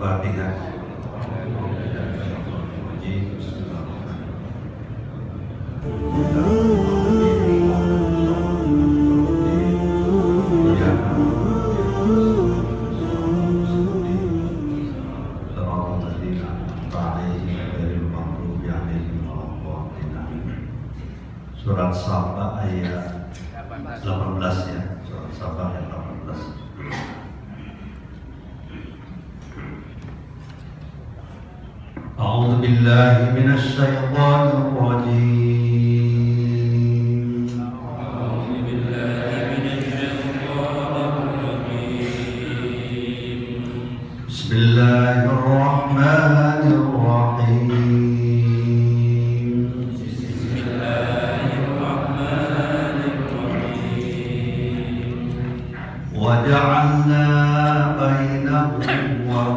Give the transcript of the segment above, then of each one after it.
Al-Fatihah.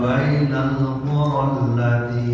وبين القرى التي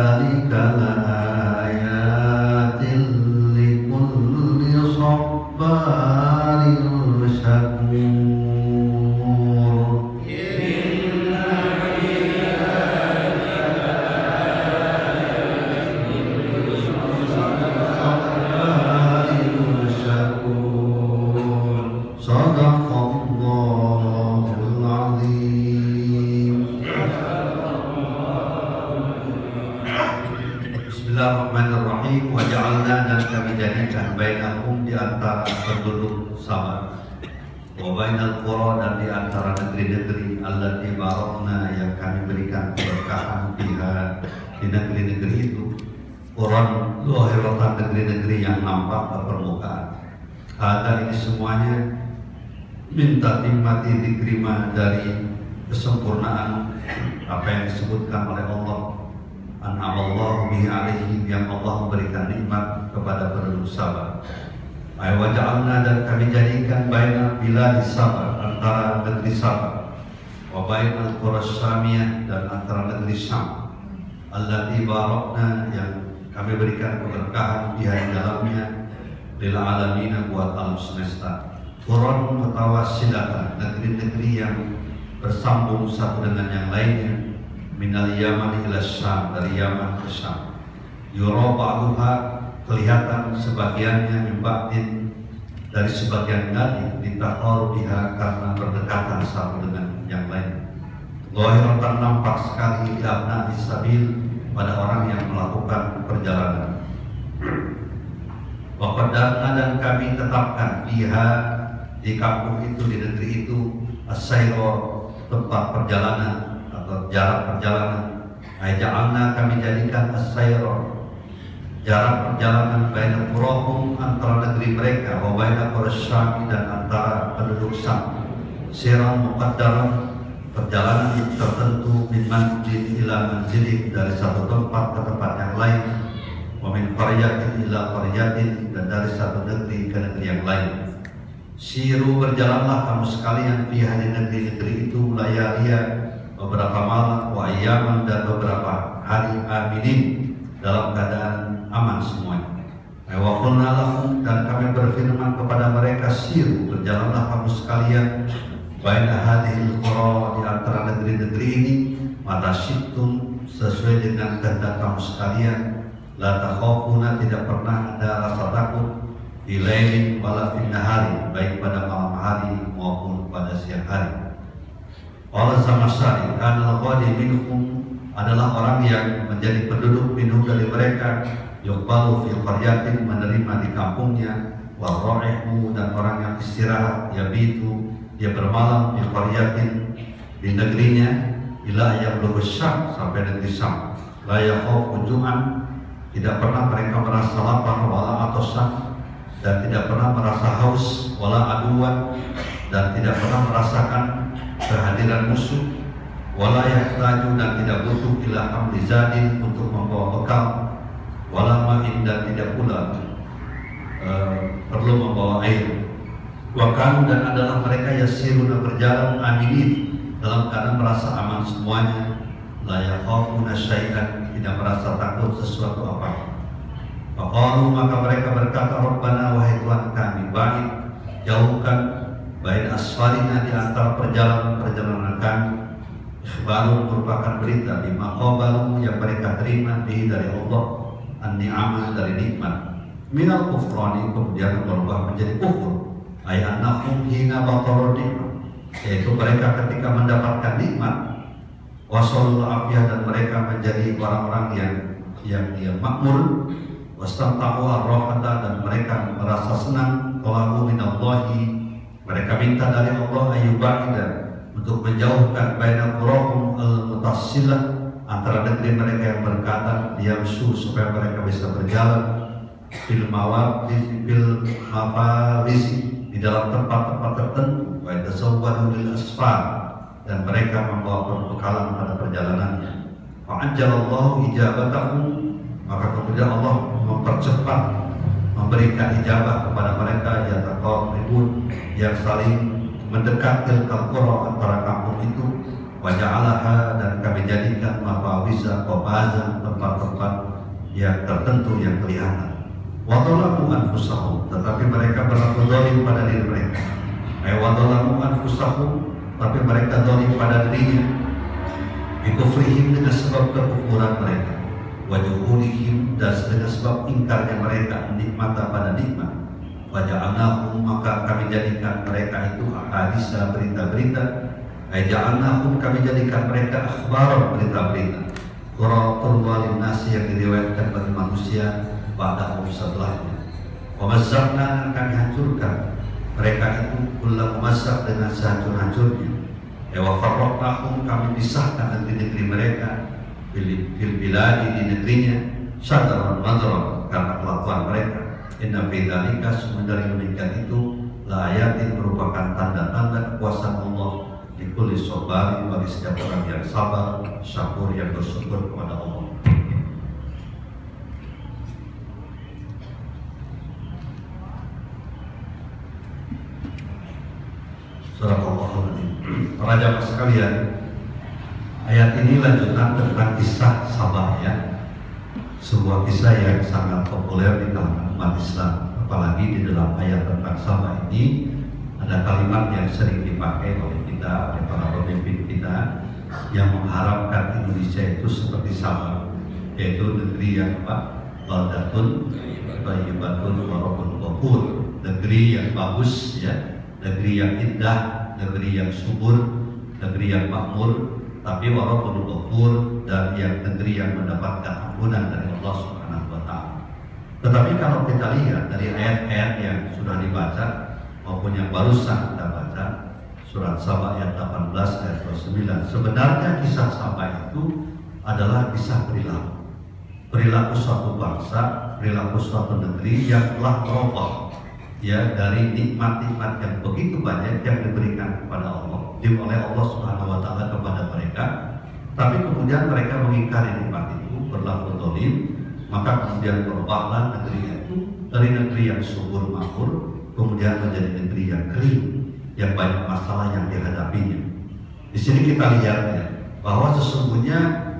ذلك لآيات Negeri-negeri yang nampak ke permukaan Ada ini semuanya Minta timati diterima dari kesempurnaan Apa yang disebutkan oleh Allah An'amallahu bihi alaihi yang Allah memberikan nikmat kepada penduduk Sabah. Ay waja'alna dan kami jadikan baina biladi Sabah antara negeri Sabah wa bainal qura Syamiyah dan antara negeri Syam. Allati barakna yang kami berikan keberkahan di dalamnya lil alamin buat alam semesta. Quran mutawassilatan negeri-negeri yang bersambung satu dengan yang lainnya minal Yaman ila Syam dari Yaman ke Syam. Yura ba'duha kelihatan sebagiannya mimbatin dari sebagian lagi ditahor biha karena berdekatan satu dengan yang lain. Zahiratan nampak sekali di abna sabil pada orang yang melakukan perjalanan. Waqadarna dan kami tetapkan biha di kampung itu di negeri itu asairo tempat perjalanan atau jarak perjalanan Aja'alna kami jadikan as-sayra jarak perjalanan baina qurahum antara negeri mereka wa baina dan antara penduduk Syam sirah muqaddaran perjalanan tertentu min manzil ila manzilin dari satu tempat ke tempat yang lain wa min qaryatin ila dan dari satu negeri ke negeri yang lain Siru berjalanlah kamu sekalian di hari negeri-negeri itu layalia beberapa malam wa dan beberapa hari aminin dalam keadaan aman semuanya. Wa dan kami berfirman kepada mereka siru berjalanlah kamu sekalian baina hadhil qura di antara negeri-negeri ini mata syitum sesuai dengan kehendak kamu sekalian la takhafuna tidak pernah ada rasa takut Ilailin wala hari baik pada malam hari maupun pada siang hari. Allah sama sekali karena ghadi minhum adalah orang yang menjadi penduduk minum dari mereka yuqbalu fi qaryatin menerima di kampungnya warra'ihu dan orang yang istirahat yabitu dia bermalam di qaryatin di negerinya ila yang syam sampai negeri Syam. La yakhafu tidak pernah mereka merasa lapar wala atau dan tidak pernah merasa haus wala aduan. Dan tidak pernah merasakan kehadiran musuh. Wala yahtaju dan tidak butuh ila hamlizadin untuk membawa bekal. Wala ma'in dan tidak pula uh, perlu membawa air Wakan dan adalah mereka yasiruna berjalan aminin dalam keadaan merasa aman semuanya. Layak yakhafuna syai'an tidak merasa takut sesuatu apa. Faqalu maka mereka berkata Rabbana wahai Tuhan kami baik jauhkan baik asfalina di antara perjalanan-perjalanan kami. Ikhbaru merupakan berita di qabalu yang mereka terima di dari Allah an-ni'amah dari nikmat. Minal kufrani kemudian berubah menjadi kufur ayat anahum hina bataru nikmat yaitu mereka ketika mendapatkan nikmat wasalul afiyah dan mereka menjadi orang-orang yang yang dia makmur. Wastamta'u ar-rahata dan mereka merasa senang. Talabu minallahi. Mereka minta dari Allah ayyuba'ida untuk menjauhkan baina qurahum al-mutassilah antara negeri mereka yang berkata su supaya mereka bisa berjalan. Fil mawad fil mafawisi di dalam tempat-tempat tertentu wa tasawwadu lil asfar dan mereka membawa perbekalan pada perjalanannya. Fa'ajjalallahu ijabatahum maka kemudian Allah mempercepat memberikan ijabah kepada mereka yang ribut yang saling mendekat ke qura antara kampung itu. Waja'alaha dan kami jadikan mafawisa qobazan tempat-tempat yang tertentu yang kelihatan wadolamu anfusahum tetapi mereka berlaku dolim pada diri mereka. Ay wadolamu anfusahum tapi mereka dolim pada dirinya. Bikufrihim dengan sebab kekufuran mereka. Wajuhulihim dan dengan sebab ingkarnya mereka nikmat pada nikmat. Waja'alnahum maka kami jadikan mereka itu ahadisa berita-berita. Aja'alnahum kami jadikan mereka akhbar berita-berita. Quratul walin nasi yang diriwayatkan bagi manusia pada setelahnya Wamazzakna kami hancurkan mereka itu pula memasak dengan sehancur-hancurnya Ewa farroknahum kami pisahkan negeri-negeri mereka fil biladi di negerinya. Sadaran madran karena kelakuan mereka. Inna fi dzalika dari itu layatin merupakan tanda-tanda kekuasaan Allah di kulli sabari bagi setiap orang yang sabar syakur yang bersyukur kepada Allah Surah Allah Raja sekalian Ayat ini lanjutan tentang kisah Sabah ya. Sebuah kisah yang sangat populer di kalangan umat Islam Apalagi di dalam ayat tentang Sabah ini Ada kalimat yang sering dipakai oleh kita, oleh para pemimpin kita Yang mengharapkan Indonesia itu seperti Sabah Yaitu negeri yang apa? Baldatun, Bayyibatun, Warabun, Ghafur Negeri yang bagus ya Negeri yang indah, negeri yang subur, negeri yang makmur, tapi walaupun ghafur dan yang negeri yang mendapatkan ampunan dari Allah Subhanahu wa taala. Tetapi kalau kita lihat dari ayat-ayat yang sudah dibaca maupun yang barusan kita baca, Surat Saba ayat 18 ayat 29. Sebenarnya kisah Saba itu adalah kisah perilaku. Perilaku suatu bangsa, perilaku suatu negeri yang telah berubah ya dari nikmat-nikmat yang begitu banyak yang diberikan kepada Allah, oleh Allah Subhanahu wa taala kepada mereka. Tapi kemudian mereka mengingkari nikmat itu, berlaku dolim, maka kemudian berubahlah negeri itu dari negeri yang subur makmur kemudian menjadi negeri yang kering yang banyak masalah yang dihadapinya. Di sini kita lihat ya, bahwa sesungguhnya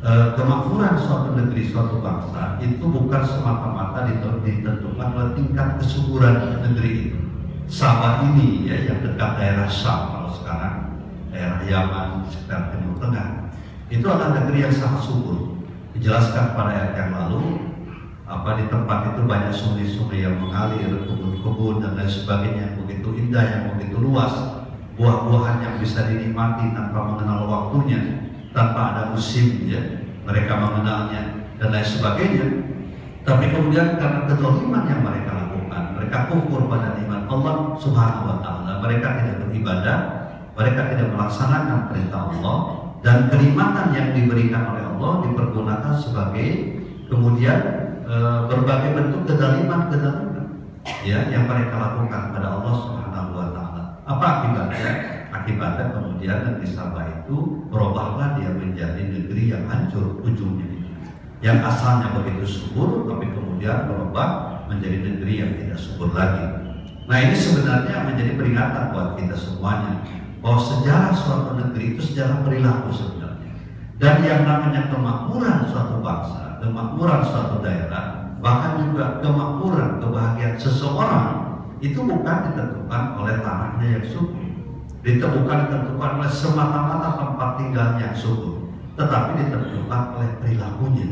eh, kemakmuran suatu negeri, suatu bangsa itu bukan semata-mata ditentukan oleh tingkat kesuburan negeri itu. Sabah ini ya yang dekat daerah Syam kalau sekarang daerah Yaman sekitar Timur Tengah itu adalah negeri yang sangat subur. Dijelaskan pada ayat yang lalu apa di tempat itu banyak sungai-sungai yang mengalir, kebun-kebun dan lain sebagainya begitu indah, yang begitu luas, buah-buahan yang bisa dinikmati tanpa mengenal waktunya, tanpa ada musim ya, mereka mengenalnya dan lain sebagainya. Tapi kemudian karena kedoliman yang mereka lakukan, mereka kufur pada nikmat Allah Subhanahu wa taala, mereka tidak beribadah, mereka tidak melaksanakan perintah Allah dan kenikmatan yang diberikan oleh Allah dipergunakan sebagai kemudian e, berbagai bentuk kedaliman-kedaliman ya yang mereka lakukan pada Allah Subhanahu wa taala. Apa akibatnya? Akibatnya kemudian negeri Sabah itu berubahlah dia menjadi negeri yang hancur ujungnya. Yang asalnya begitu subur tapi kemudian berubah menjadi negeri yang tidak subur lagi. Nah ini sebenarnya menjadi peringatan buat kita semuanya bahwa sejarah suatu negeri itu sejarah perilaku sebenarnya. Dan yang namanya kemakmuran suatu bangsa kemakmuran suatu daerah, bahkan juga kemakmuran, kebahagiaan seseorang itu bukan ditentukan oleh tanahnya yang subur, ditentukan ditentukan oleh semata-mata tempat tinggalnya yang subur, tetapi ditentukan oleh perilakunya.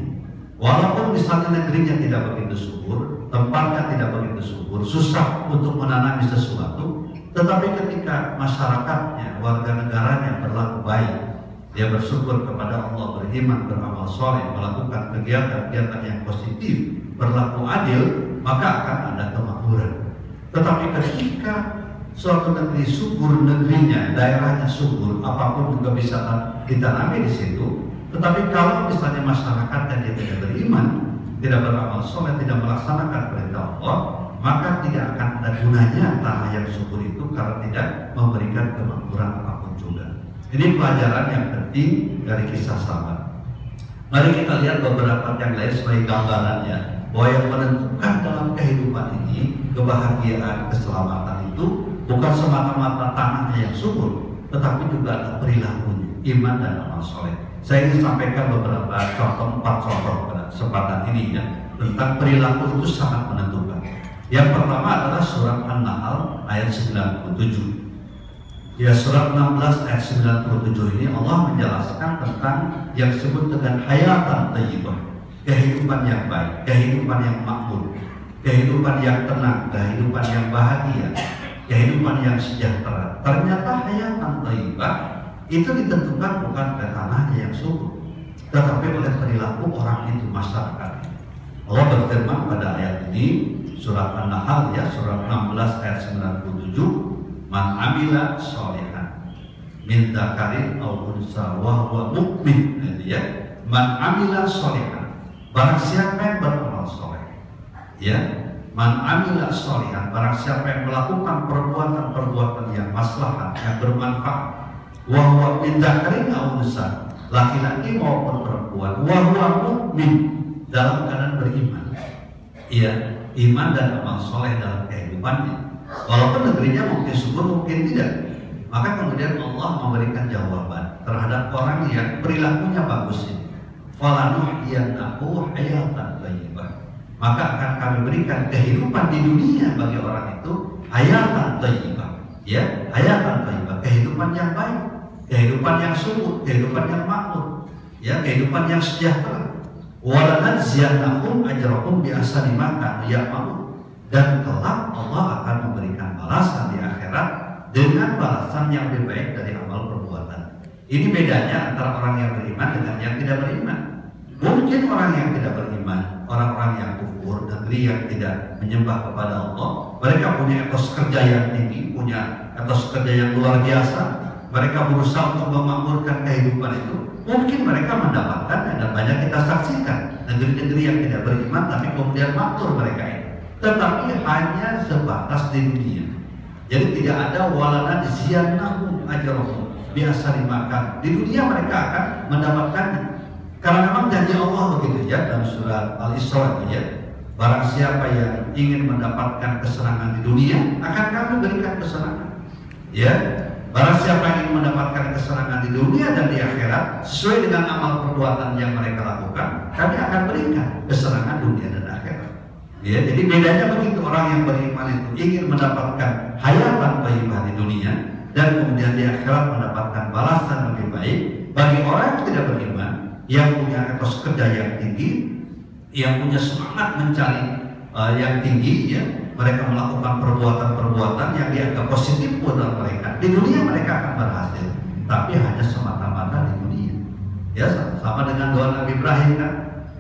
Walaupun misalnya negerinya tidak begitu subur, tempatnya tidak begitu subur, susah untuk menanami sesuatu, tetapi ketika masyarakatnya, warga negaranya berlaku baik, dia bersyukur kepada Allah, beriman, beramal soleh, melakukan kegiatan-kegiatan yang positif, berlaku adil, maka akan ada kemakmuran. Tetapi ketika suatu negeri subur negerinya, daerahnya subur, apa pun juga bisa ditanami di situ. Tetapi kalau misalnya masyarakatnya dia tidak beriman, tidak beramal soleh, tidak melaksanakan perintah Allah, maka tidak akan ada gunanya tanah yang subur itu karena tidak memberikan kemakmuran apa pun juga. Ini pelajaran yang penting dari kisah sahabat. Mari kita lihat beberapa yang lain sebagai gambarannya bahwa yang menentukan dalam kehidupan ini kebahagiaan, keselamatan itu bukan semata-mata tanahnya yang subur, tetapi juga perilakunya, iman dan amal soleh. Saya ingin sampaikan beberapa contoh, empat contoh pada kesempatan ini ya tentang perilaku itu sangat menentukan. Yang pertama adalah surat An-Nahl ayat 97. Ya surat 16 ayat 97 ini Allah menjelaskan tentang yang disebut dengan hayatan tayyibah, kehidupan yang baik, kehidupan yang makmur, kehidupan yang tenang, kehidupan yang bahagia, kehidupan yang sejahtera. Ternyata hayatan tayyibah itu ditentukan bukan oleh tanahnya yang subur, tetapi oleh perilaku orang itu masyarakat. Allah berfirman pada ayat ini surat An-Nahl ya surat 16 ayat 97 Man amila solehan min dakarin au unsa wa huwa mukmin ya. Man amila solehan barang siapa yang beramal soleh ya Man amila solehan barang siapa yang melakukan perbuatan-perbuatan yang maslahat yang bermanfaat wa huwa min dakarin au unsa laki-laki maupun perempuan wa huwa mukmin dalam keadaan beriman iya iman dan amal soleh dalam kehidupannya Walaupun negerinya mungkin subur, mungkin tidak. Maka kemudian Allah memberikan jawaban terhadap orang yang perilakunya bagus ini. Falanuhyiyanahu hayatan thayyibah. Maka akan kami berikan kehidupan di dunia bagi orang itu hayatan thayyibah. Ya, hayatan thayyibah, kehidupan yang baik, kehidupan yang subur, kehidupan yang makmur, ya, kehidupan yang sejahtera. Walanadziyannahum ajrahum bi ahsani ma kanu ya'malun dan kelak Allah akan memberikan balasan di akhirat dengan balasan yang lebih baik dari amal perbuatan. Ini bedanya antara orang yang beriman dengan yang tidak beriman. Mungkin orang yang tidak beriman, orang-orang yang kufur, negeri yang tidak menyembah kepada Allah, mereka punya etos kerja yang tinggi, punya etos kerja yang luar biasa, mereka berusaha untuk memakmurkan kehidupan itu, mungkin mereka mendapatkan dan banyak kita saksikan negeri-negeri yang tidak beriman tapi kemudian makmur mereka ini. Tetapi hanya sebatas di dunia. Jadi tidak ada walana ziyannahum ajrahum biasa dimakan. Di dunia mereka akan mendapatkannya. Karena memang janji Allah begitu ya dalam surat Al-Isra itu ya. Barang siapa yang ingin mendapatkan kesenangan di dunia, akan kami berikan kesenangan. Ya, barang siapa yang ingin mendapatkan kesenangan di dunia dan di akhirat sesuai dengan amal perbuatan yang mereka lakukan, kami akan berikan kesenangan dunia dan akhirat. Ya, jadi bedanya begitu orang yang beriman itu ingin mendapatkan hayatan thayyibah di dunia dan kemudian di akhirat mendapatkan balasan lebih baik. Bagi orang yang tidak beriman, yang punya etos kerja yang tinggi, yang punya semangat mencari uh, yang tinggi, ya, mereka melakukan perbuatan-perbuatan yang dianggap positif buat mereka. Di dunia mereka akan berhasil, tapi hanya semata-mata di dunia. Ya, sama dengan doa Nabi Ibrahim kan,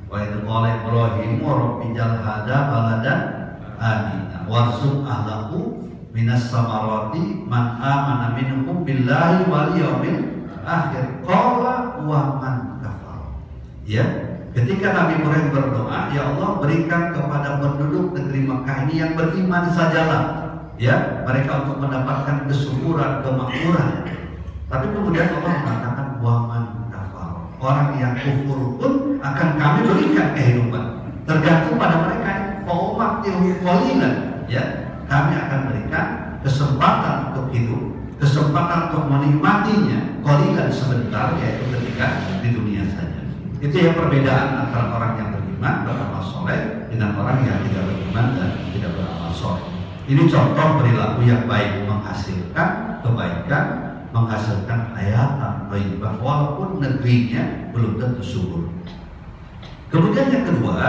wa idh qala Ibrahim rabbi jal hada baladan amina warzuq ahlahu minas samarati man amana minhum billahi wal yawmil akhir qala wa man ya ketika Nabi Ibrahim berdoa ya Allah berikan kepada penduduk negeri Makkah ini yang beriman sajalah. Ya mereka untuk mendapatkan kesyukuran kemakmuran. Tapi kemudian Allah mengatakan wa man kafar. Orang yang kufur pun akan kami berikan kehidupan. Tergantung pada mereka. Qalilan. Ya kami akan berikan kesempatan untuk hidup kesempatan untuk menikmatinya qalilan sebentar yaitu ketika di dunia itu yang perbedaan antara orang yang beriman beramal soleh dengan orang yang tidak beriman dan tidak beramal soleh ini contoh perilaku yang baik menghasilkan kebaikan menghasilkan hayatan thayyibah walaupun negerinya belum tentu subur. Kemudian yang kedua,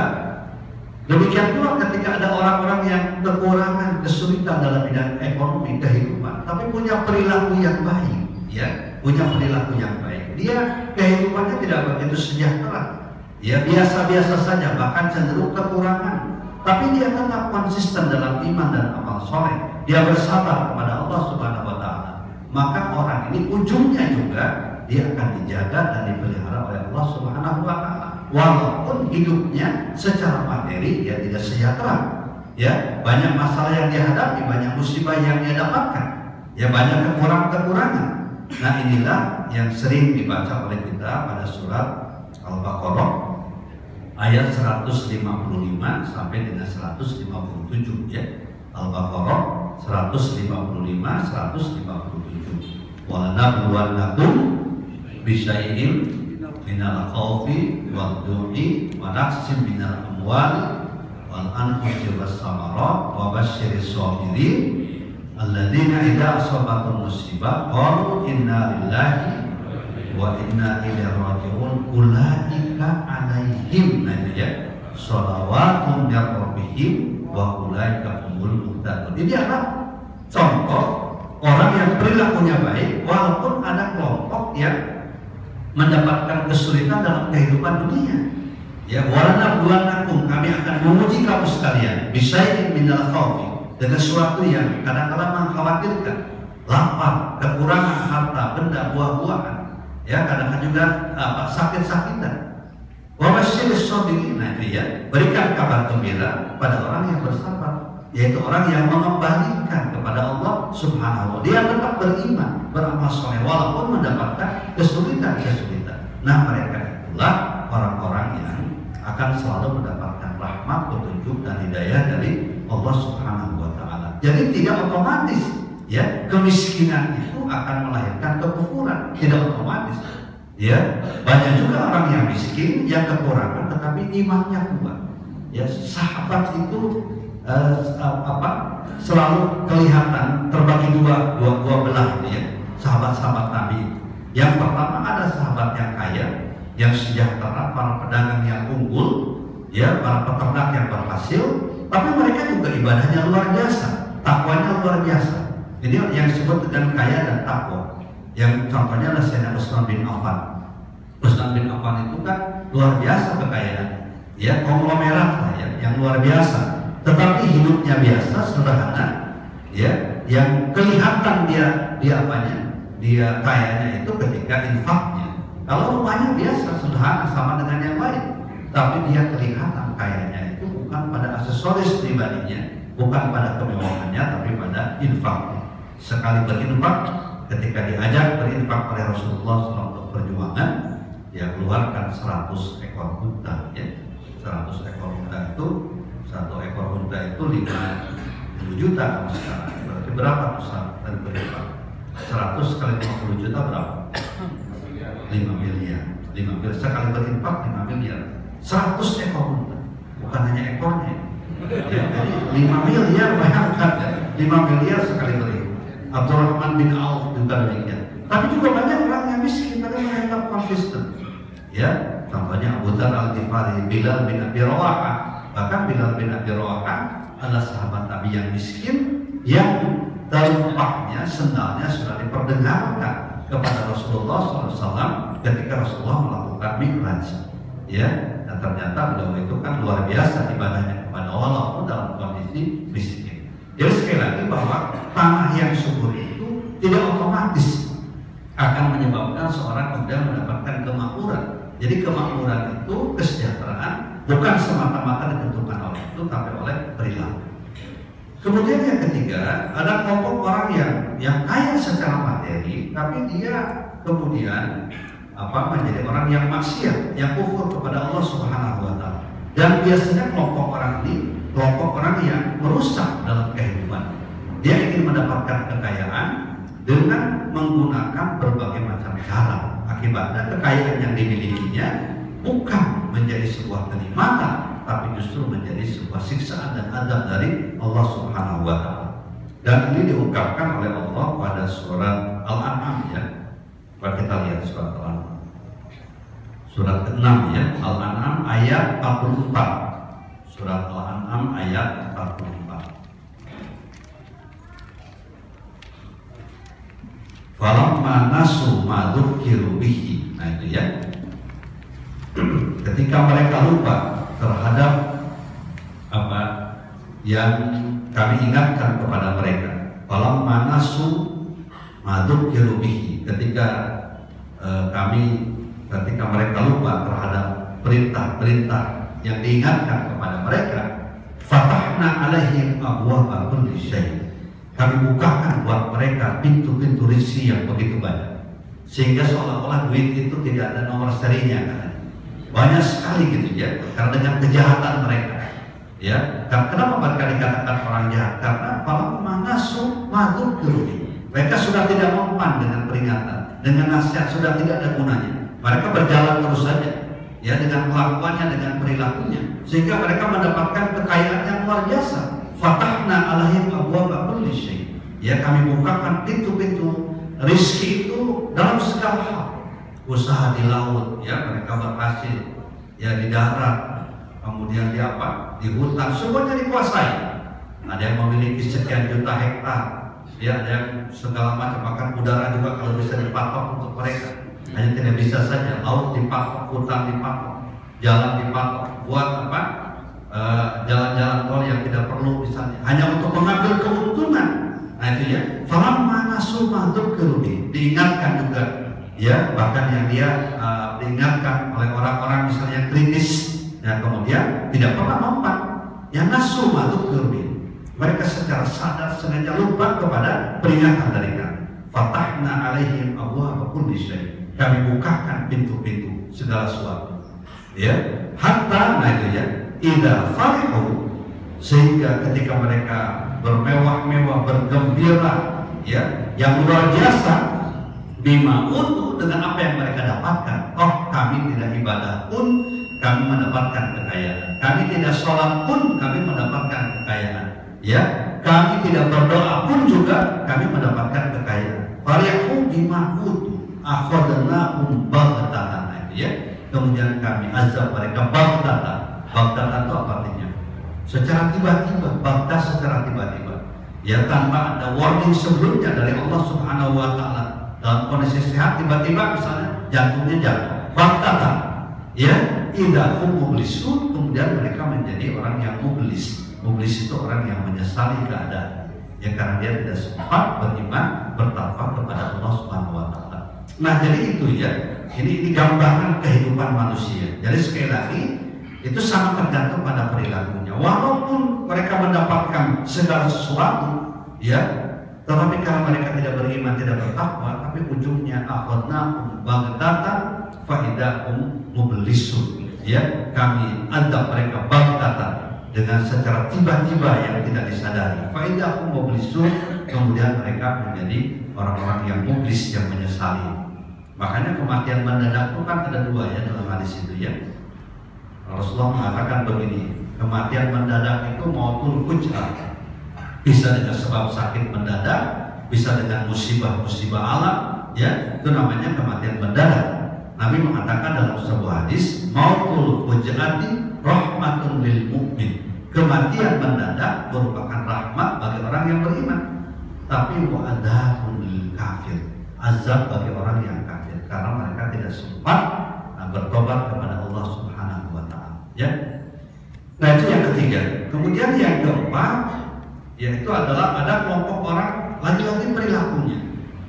demikian pula ketika ada orang-orang yang kekurangan kesulitan dalam bidang ekonomi kehidupan, tapi punya perilaku yang baik, ya, punya perilaku yang baik. Dia kehidupannya tidak begitu sejahtera, ya biasa-biasa saja, bahkan cenderung kekurangan. Tapi dia tetap konsisten dalam iman dan amal soleh. Dia bersabar kepada Allah Subhanahu Wa Taala maka orang ini ujungnya juga dia akan dijaga dan dipelihara oleh Allah Subhanahu wa taala. Walaupun hidupnya secara materi dia tidak sejahtera. Ya, banyak masalah yang dia hadapi, banyak musibah yang dia dapatkan. Ya, banyak kekurangan-kekurangan. Nah, inilah yang sering dibaca oleh kita pada surat Al-Baqarah ayat 155 sampai dengan 157 ya. Al-Baqarah 155 157 wa nabluwannakum bisyai'in minal khawfi wal du'i wa naqsim minal amwal wal anfusi was samarat wa basyiris sabirin alladzina idza asabatum musibah qalu inna lillahi wa inna ilaihi raji'un. Ulaika alaihim nah itu ya. Sholawatun min rabbihim wa ulaika humul muhtadun. Ini adalah contoh orang yang perilakunya baik walaupun ada kelompok yang mendapatkan kesulitan dalam kehidupan dunia. Ya warna bulan akum kami akan menguji kamu sekalian. Bisa minal khawfi dengan sesuatu yang kadang-kadang mengkhawatirkan. Lapar kekurangan harta benda buah-buahan. Ya kadang-kadang juga apa sakit-sakitan. Wabashir sabirin nah itu ya. Berikan kabar gembira pada orang yang bersabar. Yaitu orang yang mengembalikan kepada Allah Subhanahu wa Dia tetap beriman, beramal soleh walaupun mendapatkan kesulitan-kesulitan. Nah, mereka itulah orang-orang yang akan selalu mendapatkan rahmat, petunjuk dan hidayah dari Allah Subhanahu wa. Jadi tidak otomatis ya kemiskinan itu akan melahirkan kekufuran, tidak otomatis. Ya, banyak juga orang yang miskin, yang kekurangan, tetapi imannya kuat. Ya, sahabat itu uh, apa selalu kelihatan terbagi dua dua, dua belah ya sahabat-sahabat Nabi. Yang pertama ada sahabat yang kaya, yang sejahtera, para pedagang yang unggul, ya para peternak yang berhasil, tapi mereka juga ibadahnya luar biasa, takwanya luar biasa. Jadi yang disebut dengan kaya dan takwa. Yang contohnya adalah Sayyidina Utsman bin Affan. Utsman bin Affan itu kan luar biasa kekayaan, ya konglomerat lah ya, yang luar biasa. Tetapi hidupnya biasa, sederhana, ya, yang kelihatan dia dia apanya dia kayanya itu ketika infaknya kalau rumahnya biasa sederhana sama dengan yang lain tapi dia kelihatan kayanya itu bukan pada aksesoris pribadinya bukan pada kemewahannya tapi pada infaknya sekali berinfak ketika diajak berinfak oleh Rasulullah untuk perjuangan dia keluarkan 100 ekor unta ya. 100 ekor unta itu satu ekor unta itu 50 juta berarti berapa tuh dan berapa 100 kali 50 juta berapa? 5 miliar. 5 miliar sekali berinfak 5 miliar. 100 ekor unta. Bukan hanya ekornya ya, 5 miliar bayangkan ya 5 miliar sekali berinfak Abdurrahman bin Auf juga demikian tapi juga banyak orang yang miskin tapi mereka konsisten. Ya contohnya Abu Dhar al-Ghifari Bilal bin Abi Rawahah bahkan Bilal bin Abi Rawahah adalah sahabat Nabi yang miskin yang dampaknya sendalnya sudah diperdengarkan kepada Rasulullah SAW ketika Rasulullah melakukan mikraj ya ternyata beliau itu kan luar biasa ibadahnya kepada Allah walaupun dalam kondisi miskin. Jadi sekali lagi bahwa tanah yang subur itu tidak otomatis akan menyebabkan seorang kemudian mendapatkan kemakmuran. Jadi kemakmuran itu kesejahteraan bukan semata-mata ditentukan oleh itu tapi oleh perilaku. Kemudian yang ketiga, ada kelompok orang yang yang kaya secara materi, tapi dia kemudian apa menjadi orang yang maksiat, yang kufur kepada Allah Subhanahu wa taala. Dan biasanya kelompok orang ini kelompok orang yang merusak dalam kehidupan. Dia ingin mendapatkan kekayaan dengan menggunakan berbagai macam cara. Akibatnya kekayaan yang dimilikinya bukan menjadi sebuah kenikmatan, tapi justru menjadi sebuah siksaan dan adab dari Allah Subhanahu wa taala. Dan ini diungkapkan oleh Allah pada surat Al-An'am ya. Coba kita lihat surat Al-An'am. Surat ke-6 ya, Al-An'am ayat 44. Surat Al-An'am ayat 44. Falamma nasu ma bihi. Nah itu ya. Ketika mereka lupa terhadap apa yang kami ingatkan kepada mereka. Falamma nasu ma bihi. Ketika eh, kami ketika mereka lupa terhadap perintah-perintah yang diingatkan kepada mereka, fatahna alaihim abwaaba kulli syai' kami bukakan buat mereka pintu-pintu rizki yang begitu banyak. Sehingga seolah-olah duit itu tidak ada nomor serinya kan? banyak sekali gitu ya. Karena dengan kejahatan mereka ya. Kenapa mereka dikatakan orang jahat? Karena kalau manasu madu kerugi mereka sudah tidak mempan dengan peringatan dengan nasihat sudah tidak ada gunanya mereka berjalan terus saja ya dengan kelakuannya dengan perilakunya sehingga mereka mendapatkan kekayaan yang luar biasa fatahna alaihim abwaaba kulli. Ya kami bukakan pintu-pintu rizki itu dalam segala hal. Usaha di laut, ya mereka berhasil. Ya di darat, kemudian di apa? Di hutan, semuanya dikuasai. Ada yang memiliki sekian juta hektar, ya ada yang segala macam bahkan udara juga kalau bisa dipatok untuk mereka. Hanya tidak bisa saja. Laut dipatok, hutan dipatok, jalan dipatok. Buat apa? Eh, jalan-jalan uh, tol yang tidak perlu misalnya. Hanya untuk mengambil keuntungan. Nah itu ya. Falamma nasu kerugi diingatkan juga. Ya bahkan yang dia uh, diingatkan oleh orang-orang misalnya kritis dan kemudian tidak pernah mempan. Yang nasu kerugi mereka secara sadar sengaja lupa kepada peringatan dari kami fatahna alaihim abwaaba kulli kami bukakan pintu-pintu segala sesuatu. Ya hatta nah itu ya Ida farihu sehingga ketika mereka bermewah-mewah bergembira ya yang luar biasa bima untuk dengan apa yang mereka dapatkan. Oh kami tidak ibadah pun kami mendapatkan kekayaan. Kami tidak sholat pun kami mendapatkan kekayaan ya kami tidak berdoa pun juga kami mendapatkan kekayaan farihu bima utu akhadnahum baghtatan ya kemudian kami azab mereka baghtatan Baghdad itu apa artinya? Secara tiba-tiba, Baghdad secara tiba-tiba. Ya tanpa ada warning sebelumnya dari Allah Subhanahu wa taala. Dalam kondisi sehat tiba-tiba misalnya jantungnya jatuh. Baghdad. Ya, tidak mublisun kemudian mereka menjadi orang yang mublis. Mublis itu orang yang menyesali keadaan. Ya karena dia tidak sempat beriman bertakwa kepada Allah Subhanahu wa taala. Nah, jadi itu ya. Ini ini gambaran kehidupan manusia. Jadi sekali lagi itu sangat tergantung pada perilakunya. Walaupun mereka mendapatkan segala sesuatu, ya, tetapi karena mereka tidak beriman, tidak bertakwa, tapi ujungnya akhadnahum baghdatan faidahum mublisun. Ya, kami adab mereka baghdatan dengan secara tiba-tiba yang tidak disadari. Faidahum mublisun, kemudian mereka menjadi orang-orang yang mublis yang menyesali. Makanya kematian mendadak itu kan ada dua ya dalam hadis itu ya. Rasulullah mengatakan begini, kematian mendadak itu maupun fujah bisa dengan sebab sakit mendadak, bisa dengan musibah-musibah alam, ya itu namanya kematian mendadak. Nabi mengatakan dalam sebuah hadis, mautul fujati rahmatun lil mukmin. Kematian mendadak merupakan rahmat bagi orang yang beriman, tapi wa'adahun lil kafir. Azab bagi orang yang kafir karena mereka tidak sempat nah, bertobat kepada Allah Subhanahu wa taala, ya. Nah, itu yang ketiga. Kemudian yang keempat yaitu adalah ada kelompok orang lagi-lagi perilakunya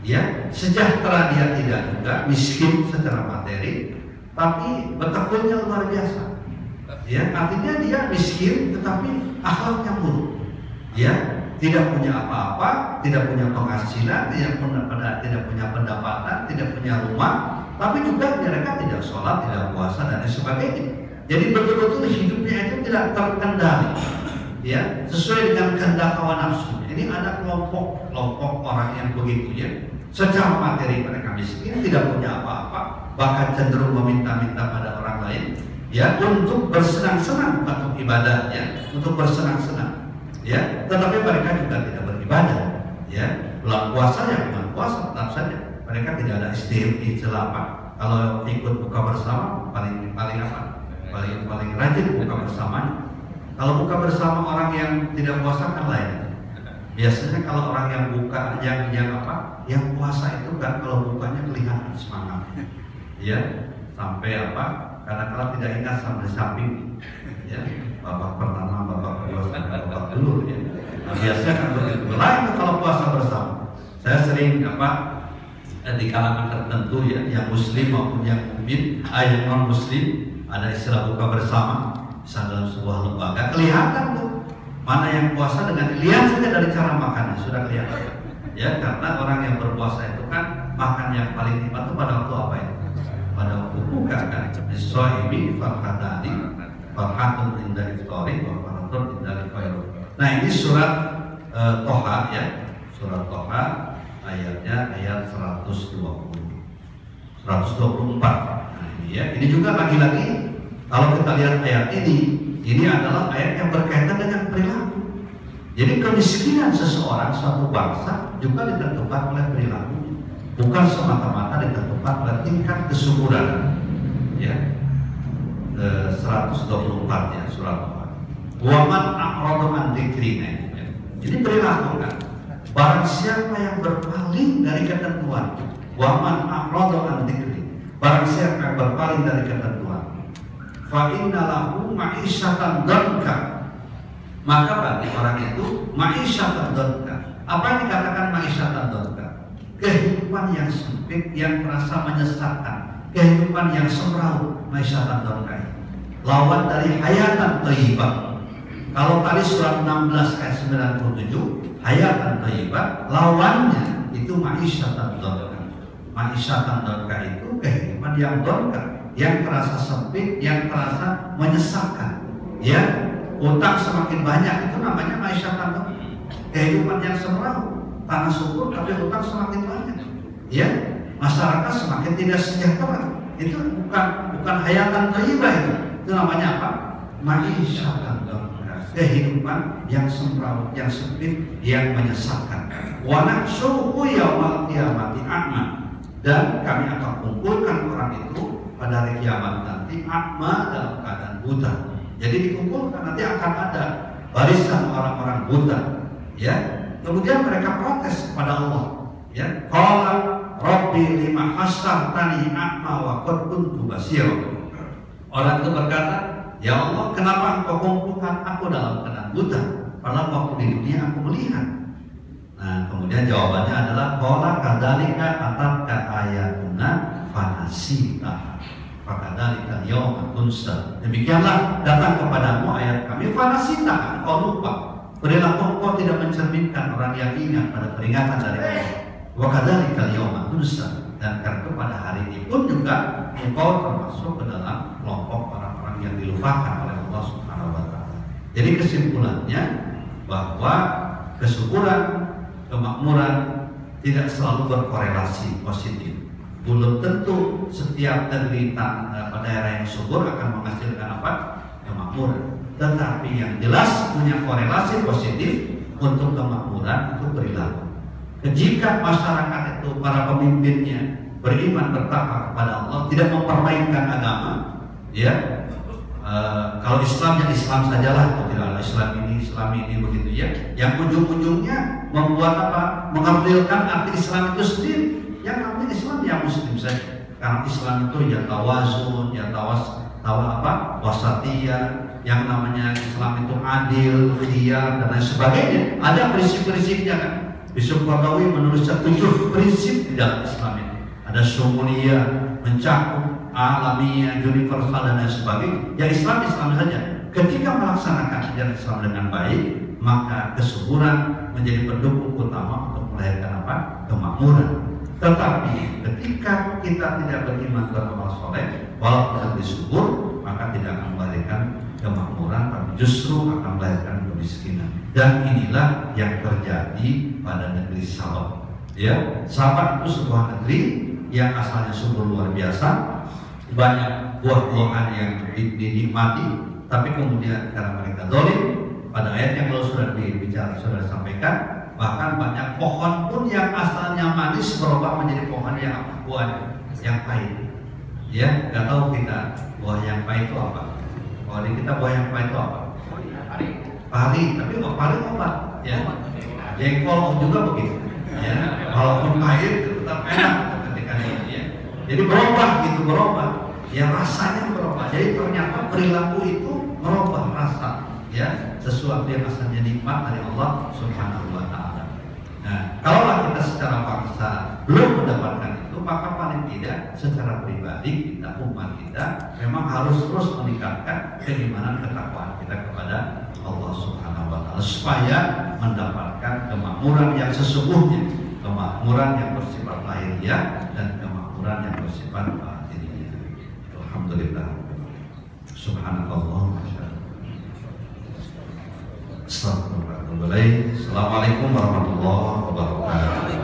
ya sejahtera dia tidak juga miskin secara materi tapi betekulnya luar biasa ya artinya dia miskin tetapi akhlaknya buruk ya tidak punya apa-apa tidak punya penghasilan tidak punya tidak punya pendapatan tidak punya rumah tapi juga mereka tidak sholat tidak puasa dan sebagainya jadi betul-betul hidupnya itu tidak terkendali ya sesuai dengan kehendak hawa nafsu. Ini ada kelompok kelompok orang yang begitu ya. Secara materi mereka miskin, tidak punya apa-apa, bahkan cenderung meminta-minta pada orang lain ya untuk bersenang-senang untuk ibadahnya, untuk bersenang-senang. Ya, tetapi mereka juga tidak beribadah. Ya, bulan puasa ya bulan puasa tetap saja. Mereka tidak ada istimewa celapa. Kalau ikut buka bersama paling paling apa? Paling paling rajin buka bersamanya kalau buka bersama orang yang tidak puasa kan lain. Biasanya kalau orang yang buka yang yang apa? Yang puasa itu kan kalau bukanya kelihatan semangat. Ya, sampai apa? Karena kalau tidak ingat sampai samping. Ya, babak pertama, babak kedua, sampai babak dulu ya. Nah, biasanya kan begitu. Lain kalau puasa bersama. Saya sering apa? di kalangan tertentu ya, yang muslim maupun yang mukmin, ah, yang non muslim ada istilah buka bersama bisa dalam sebuah lembaga kelihatan tuh mana yang puasa dengan lihat saja dari cara makannya sudah kelihatan ya karena orang yang berpuasa itu kan makan yang paling nikmat itu pada waktu apa itu pada waktu buka kan sohibi farhadani farhatun indah iftori farhatun indah ifairun nah ini surat uh, Toha ya. Surat Toha ayatnya ayat 120 124 nah ini ya. Ini juga lagi-lagi kalau kita lihat ayat ini, ini adalah ayat yang berkaitan dengan perilaku. Jadi kemiskinan seseorang suatu bangsa juga ditentukan oleh perilaku, bukan semata-mata ditentukan oleh tingkat kesuburan. Ya, e, 124 ya surat Waman a'radu an dzikrina. Jadi perilaku kan. Barang siapa yang berpaling dari ketentuan, waman a'radu an dzikri. Barang siapa yang berpaling dari ketentuan fa innalahu ma'isyatan dhanka maka bagi orang itu ma'isyatan dhanka apa yang dikatakan ma'isyatan dhanka kehidupan yang sempit yang terasa menyesatkan. Kehidupan yang semraut ma'isyatan dhanka lawan dari hayatan thayyibah. Kalau tadi surat 16 ayat 97 hayatan thayyibah lawannya itu ma'isyatan dhanka ma'isyatan dhanka itu kehidupan yang dhanka yang terasa sempit, yang terasa menyesalkan. Ya, utang semakin banyak itu namanya maisha tanah. Kehidupan yang semrawut, tanah subur tapi utang semakin banyak. Ya, masyarakat semakin tidak sejahtera. Itu bukan bukan hayatan thayyibah itu. Itu namanya apa? Maisha kehidupan yang semrawut, yang sempit, yang menyesalkan. Wa nahsyuhu yaumal qiyamati a'ma. Dan kami akan kumpulkan orang itu pada hari kiamat nanti akma dalam keadaan buta. Jadi dikumpulkan nanti akan ada barisan orang-orang buta, ya. Kemudian mereka protes kepada Allah, ya. Qala Rabbi lima tani akma wa qad kuntu Orang itu berkata, Ya Allah, kenapa engkau kumpulkan aku dalam keadaan buta? Padahal waktu di dunia aku melihat. Nah, kemudian jawabannya adalah Kola kadalika atatka ayatuna fanasita Fakadalika yawma tunsa Demikianlah datang kepadamu ayat kami Fanasita, kau lupa Perilaku kau tidak mencerminkan orang yang ingat pada peringatan dari Allah Wakadalika yawma tunsa Dan karena pada hari ini pun juga Engkau termasuk ke dalam kelompok orang-orang yang dilupakan oleh Allah Subhanahu wa taala. Jadi kesimpulannya bahwa kesuburan kemakmuran tidak selalu berkorelasi positif. Belum tentu setiap negeri pada daerah yang subur akan menghasilkan apa? Kemakmuran. Tetapi yang jelas punya korelasi positif untuk kemakmuran itu perilaku. Jika masyarakat itu para pemimpinnya beriman bertakwa kepada Allah, tidak mempermainkan agama, ya Uh, kalau Islam ya Islam sajalah, tidak ada Islam ini, Islam ini begitu ya. Yang ujung-ujungnya membuat apa? Mengambilkan arti Islam itu sendiri. Yang namanya Islam ya Muslim saja. Karena Islam itu ya tawazun, ya tawas, tawa apa? Wasatiyah. Yang namanya Islam itu adil, khiyar dan lain sebagainya. Ada prinsip-prinsipnya kan. Bishop Qardawi menuliskan tujuh prinsip di dalam Islam ini. Ada sumuliyah, mencakup alamiah, universal dan lain sebagainya. Ya Islam Islam saja. Ketika melaksanakan ajaran Islam dengan baik, maka kesuburan menjadi pendukung utama untuk melahirkan apa? Kemakmuran. Tetapi ketika kita tidak beriman beramal soleh, walaupun lebih subur, maka tidak akan melahirkan kemakmuran, tapi justru akan melahirkan kemiskinan. Dan inilah yang terjadi pada negeri Sabah. Ya, Sabah itu sebuah negeri yang asalnya subur luar biasa, banyak buah-buahan yang dinikmati tapi kemudian karena mereka dolim pada ayat yang lalu sudah dibicara sudah disampaikan bahkan banyak pohon pun yang asalnya manis berubah menjadi pohon yang buah yang pahit. Ya nggak tahu kita buah yang pahit itu apa. Kalau di kita buah yang pahit itu apa? Pari tapi kok pari obat ya. Jengkol juga begitu. Ya walaupun pahit tetap enak ketika ini ya. Jadi berubah gitu berubah. Ya rasanya berubah. Jadi ternyata perilaku itu merubah rasa ya. Sesuatu yang asalnya nikmat dari Allah Subhanahu wa taala. Kalaulah kita secara bangsa belum mendapatkan itu, maka paling tidak secara pribadi kita umat kita memang harus terus meningkatkan keimanan ketakwaan kita kepada Allah Subhanahu wa taala supaya mendapatkan kemakmuran yang sesungguhnya, kemakmuran yang bersifat lahiriah dan kemakmuran yang bersifat Alhamdulillah. Subhanallah Wabarakatuh. Assalamualaikum warahmatullahi wabarakatuh.